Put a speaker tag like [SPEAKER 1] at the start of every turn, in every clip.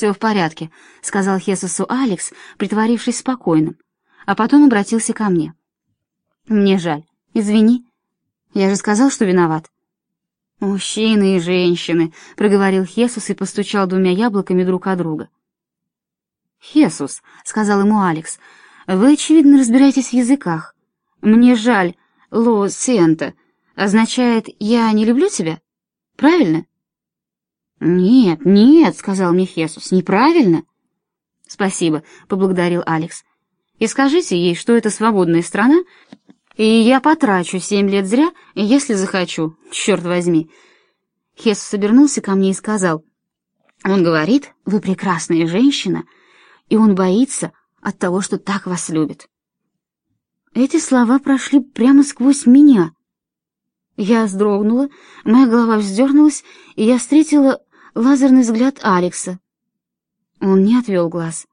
[SPEAKER 1] «Все в порядке», — сказал Хесусу Алекс, притворившись спокойным, а потом обратился ко мне. «Мне жаль. Извини. Я же сказал, что виноват». «Мужчины и женщины», — проговорил Хесус и постучал двумя яблоками друг от друга. «Хесус», — сказал ему Алекс, — «вы, очевидно, разбираетесь в языках. Мне жаль, ло сиента означает «я не люблю тебя». Правильно?» «Нет, нет», — сказал мне Хесус, — «неправильно». «Спасибо», — поблагодарил Алекс. «И скажите ей, что это свободная страна, и я потрачу семь лет зря, если захочу, черт возьми». Хесус обернулся ко мне и сказал, «Он говорит, вы прекрасная женщина, и он боится от того, что так вас любит». Эти слова прошли прямо сквозь меня. Я вздрогнула, моя голова вздернулась, и я встретила лазерный взгляд Алекса. Он не отвел глаз.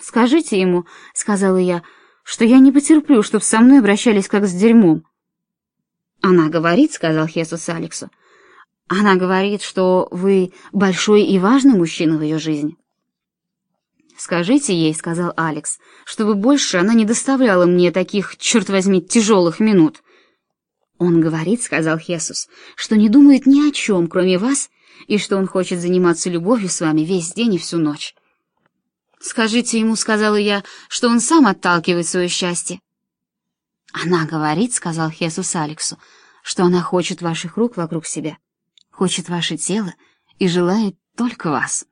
[SPEAKER 1] «Скажите ему», — сказала я, — «что я не потерплю, чтобы со мной обращались как с дерьмом». «Она говорит», — сказал Хесус Алексу, — «она говорит, что вы большой и важный мужчина в ее жизни». «Скажите ей», — сказал Алекс, — «чтобы больше она не доставляла мне таких, черт возьми, тяжелых минут». «Он говорит», — сказал Хесус, — «что не думает ни о чем, кроме вас и что он хочет заниматься любовью с вами весь день и всю ночь. Скажите ему, сказала я, что он сам отталкивает свое счастье. Она говорит, сказал Хесус Алексу, что она хочет ваших рук вокруг себя, хочет ваше тело и желает только вас.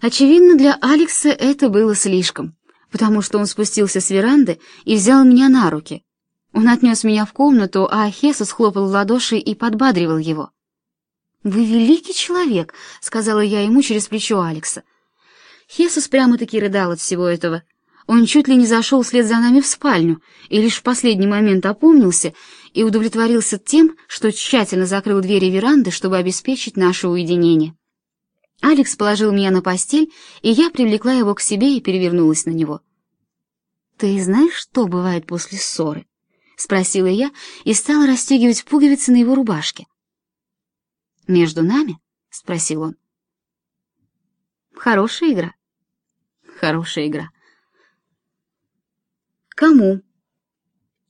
[SPEAKER 1] Очевидно, для Алекса это было слишком, потому что он спустился с веранды и взял меня на руки. Он отнес меня в комнату, а Хесус хлопал в ладоши и подбадривал его. «Вы великий человек», — сказала я ему через плечо Алекса. Хесус прямо-таки рыдал от всего этого. Он чуть ли не зашел вслед за нами в спальню и лишь в последний момент опомнился и удовлетворился тем, что тщательно закрыл двери веранды, чтобы обеспечить наше уединение. Алекс положил меня на постель, и я привлекла его к себе и перевернулась на него. «Ты знаешь, что бывает после ссоры?» — спросила я и стала расстегивать пуговицы на его рубашке. «Между нами?» — спросил он. «Хорошая игра?» «Хорошая игра». «Кому?»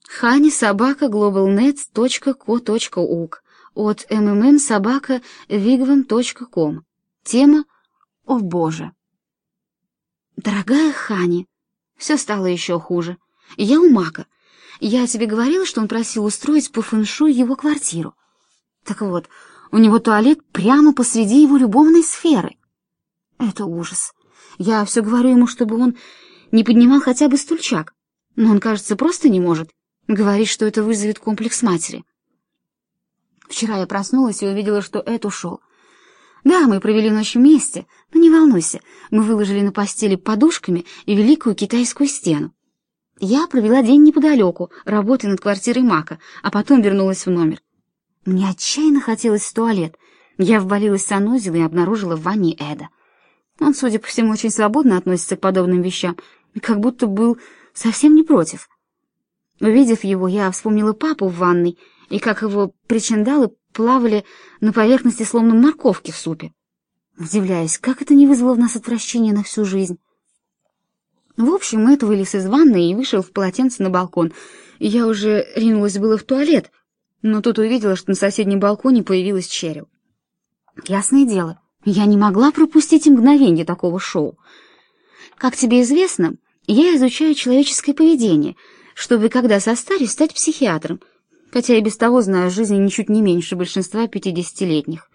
[SPEAKER 1] Хани собака globalnet.co.uk от mmm собака vigvam.com. Тема «О боже». «Дорогая Хани, все стало еще хуже. Я у Мака. Я тебе говорила, что он просил устроить по фэншуй его квартиру. Так вот, у него туалет прямо посреди его любовной сферы. Это ужас. Я все говорю ему, чтобы он не поднимал хотя бы стульчак, но он, кажется, просто не может. Говорит, что это вызовет комплекс матери. Вчера я проснулась и увидела, что Эд ушел. Да, мы провели ночь вместе, но не волнуйся, мы выложили на постели подушками и великую китайскую стену. Я провела день неподалеку, работая над квартирой Мака, а потом вернулась в номер. Мне отчаянно хотелось в туалет. Я ввалилась в санузел и обнаружила в ванне Эда. Он, судя по всему, очень свободно относится к подобным вещам, и как будто был совсем не против. Увидев его, я вспомнила папу в ванной, и как его причиндалы плавали на поверхности, словно морковки в супе. Удивляюсь, как это не вызвало в нас отвращения на всю жизнь. В общем, Эд вылез из ванны и вышел в полотенце на балкон, я уже ринулась было в туалет — но тут увидела, что на соседнем балконе появилась Черил. Ясное дело, я не могла пропустить мгновение такого шоу. Как тебе известно, я изучаю человеческое поведение, чтобы, когда состарюсь, стать психиатром, хотя и без того знаю жизни ничуть не меньше большинства пятидесятилетних.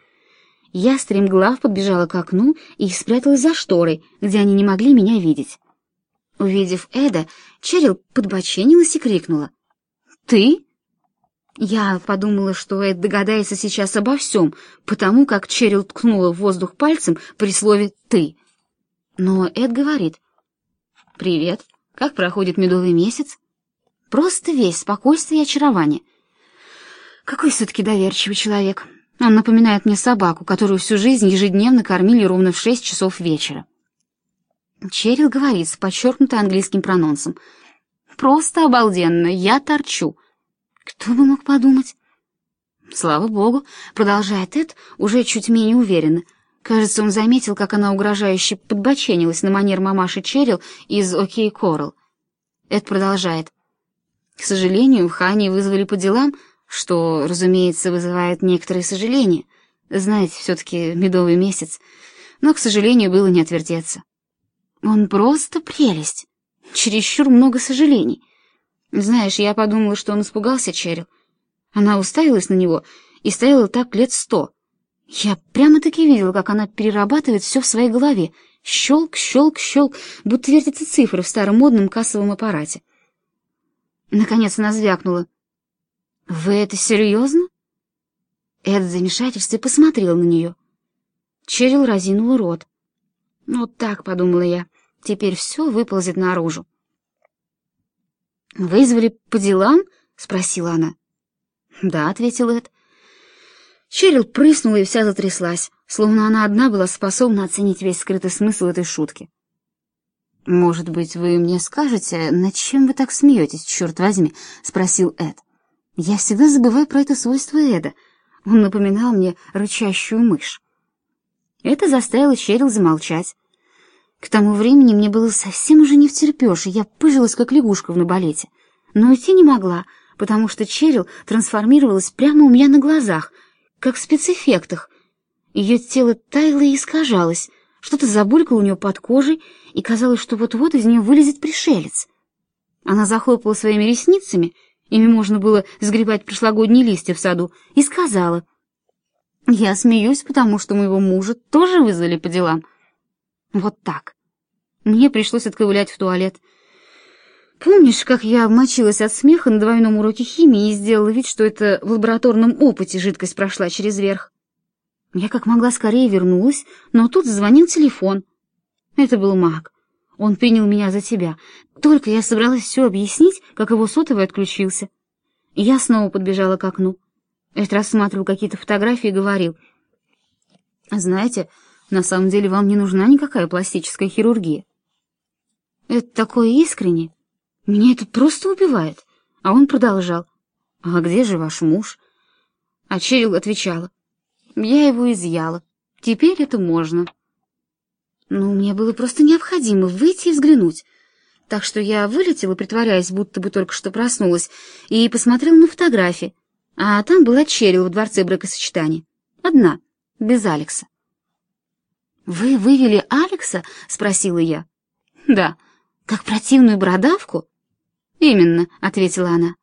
[SPEAKER 1] Я стремглав подбежала к окну и спряталась за шторой, где они не могли меня видеть. Увидев Эда, Черил подбоченилась и крикнула. «Ты?» Я подумала, что Эд догадается сейчас обо всем, потому как Черил ткнула в воздух пальцем при слове «ты». Но Эд говорит, «Привет, как проходит медовый месяц?» Просто весь спокойствие и очарование. Какой все-таки доверчивый человек. Он напоминает мне собаку, которую всю жизнь ежедневно кормили ровно в шесть часов вечера. Черил говорит с подчеркнуто английским прононсом. «Просто обалденно, я торчу». Кто бы мог подумать? Слава богу, продолжает Эд уже чуть менее уверенно. Кажется, он заметил, как она угрожающе подбоченилась на манер мамаши Черил из «Окей, Коралл». Эд продолжает. К сожалению, Хани вызвали по делам, что, разумеется, вызывает некоторые сожаления. Знаете, все-таки медовый месяц. Но, к сожалению, было не отвертеться. Он просто прелесть. Чересчур много сожалений. Знаешь, я подумала, что он испугался Черил. Она уставилась на него и стояла так лет сто. Я прямо-таки видела, как она перерабатывает все в своей голове. Щелк, щелк, щелк, будто вертятся цифры в старом модном кассовом аппарате. Наконец она звякнула. «Вы это серьезно?» Эд в замешательстве посмотрел на нее. Черил разинула рот. «Вот так», — подумала я, — «теперь все выползет наружу». «Вызвали по делам?» — спросила она. «Да», — ответил Эд. Черил прыснула и вся затряслась, словно она одна была способна оценить весь скрытый смысл этой шутки. «Может быть, вы мне скажете, над чем вы так смеетесь, черт возьми?» — спросил Эд. «Я всегда забываю про это свойство Эда. Он напоминал мне рычащую мышь». Это заставило Черил замолчать. К тому времени мне было совсем уже не втерпешь, и я пыжилась, как лягушка в набалете. Но уйти не могла, потому что Черил трансформировалась прямо у меня на глазах — как в спецэффектах. Ее тело таяло и искажалось, что-то забулькало у нее под кожей, и казалось, что вот-вот из нее вылезет пришелец. Она захлопала своими ресницами, ими можно было сгребать прошлогодние листья в саду, и сказала, «Я смеюсь, потому что моего мужа тоже вызвали по делам». Вот так. Мне пришлось отковылять в туалет. Помнишь, как я обмочилась от смеха на двойном уроке химии и сделала вид, что это в лабораторном опыте жидкость прошла через верх? Я как могла скорее вернулась, но тут зазвонил телефон. Это был Мак. Он принял меня за тебя. Только я собралась все объяснить, как его сотовый отключился. Я снова подбежала к окну. Эд рассматривал какие-то фотографии и говорил. «Знаете, на самом деле вам не нужна никакая пластическая хирургия». Это такое искренне. Меня это просто убивает. А он продолжал. А где же ваш муж? А Черил отвечала. Я его изъяла. Теперь это можно. Но мне было просто необходимо выйти и взглянуть. Так что я вылетела, притворяясь, будто бы только что проснулась, и посмотрела на фотографии. А там была Черил в дворце бракосочетания. Одна, без Алекса. «Вы вывели Алекса?» — спросила я. «Да, как противную бородавку?» «Именно», — ответила она.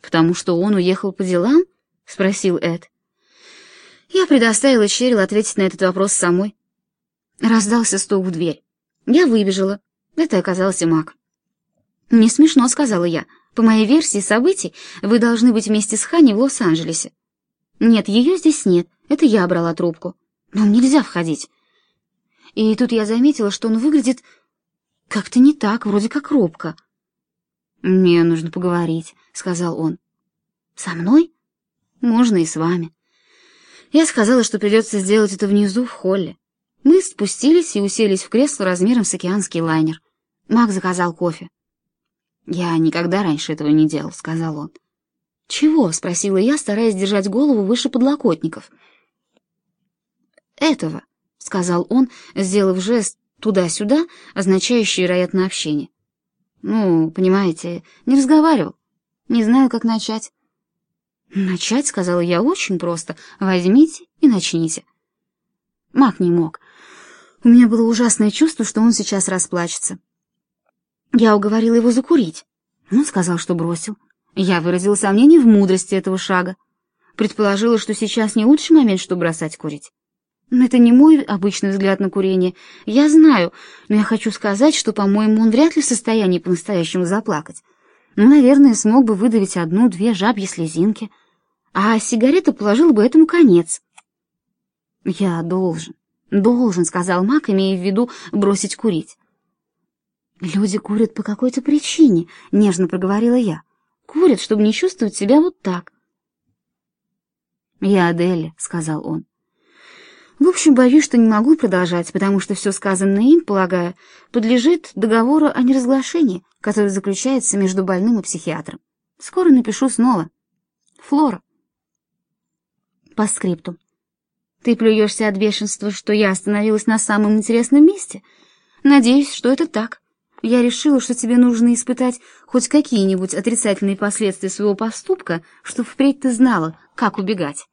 [SPEAKER 1] «Потому что он уехал по делам?» — спросил Эд. Я предоставила Черил ответить на этот вопрос самой. Раздался стук в дверь. Я выбежала. Это оказался Мак. «Не смешно», — сказала я. «По моей версии событий, вы должны быть вместе с Хани в Лос-Анджелесе». «Нет, ее здесь нет. Это я брала трубку. Нам нельзя входить». И тут я заметила, что он выглядит как-то не так, вроде как робко. «Мне нужно поговорить», — сказал он. «Со мной? Можно и с вами». Я сказала, что придется сделать это внизу, в холле. Мы спустились и уселись в кресло размером с океанский лайнер. Мак заказал кофе. «Я никогда раньше этого не делал», — сказал он. «Чего?» — спросила я, стараясь держать голову выше подлокотников. «Этого», — сказал он, сделав жест туда-сюда, означающий, вероятно, общение. Ну, понимаете, не разговаривал. Не знаю, как начать. Начать, сказала я, очень просто. Возьмите и начните. Мак не мог. У меня было ужасное чувство, что он сейчас расплачется. Я уговорила его закурить. Он сказал, что бросил. Я выразила сомнение в мудрости этого шага. Предположила, что сейчас не лучший момент, чтобы бросать курить. Но это не мой обычный взгляд на курение. Я знаю, но я хочу сказать, что, по-моему, он вряд ли в состоянии по-настоящему заплакать. Ну, наверное, смог бы выдавить одну-две жабьи слезинки. А сигарета положила бы этому конец. «Я должен, должен», — сказал Мак, имея в виду бросить курить. «Люди курят по какой-то причине», — нежно проговорила я. «Курят, чтобы не чувствовать себя вот так». «Я Адель», — сказал он. В общем, боюсь, что не могу продолжать, потому что все сказанное им, полагаю, подлежит договору о неразглашении, который заключается между больным и психиатром. Скоро напишу снова. Флора. По скрипту. Ты плюешься от бешенства, что я остановилась на самом интересном месте? Надеюсь, что это так. Я решила, что тебе нужно испытать хоть какие-нибудь отрицательные последствия своего поступка, чтобы впредь ты знала, как убегать.